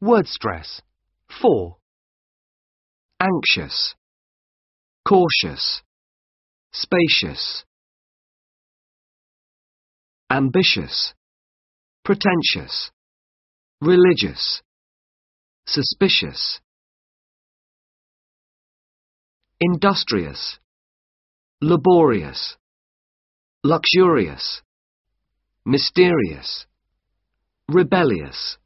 Word stress. 4. anxious, cautious, spacious, ambitious, pretentious, religious, suspicious, industrious, laborious, luxurious, mysterious, rebellious.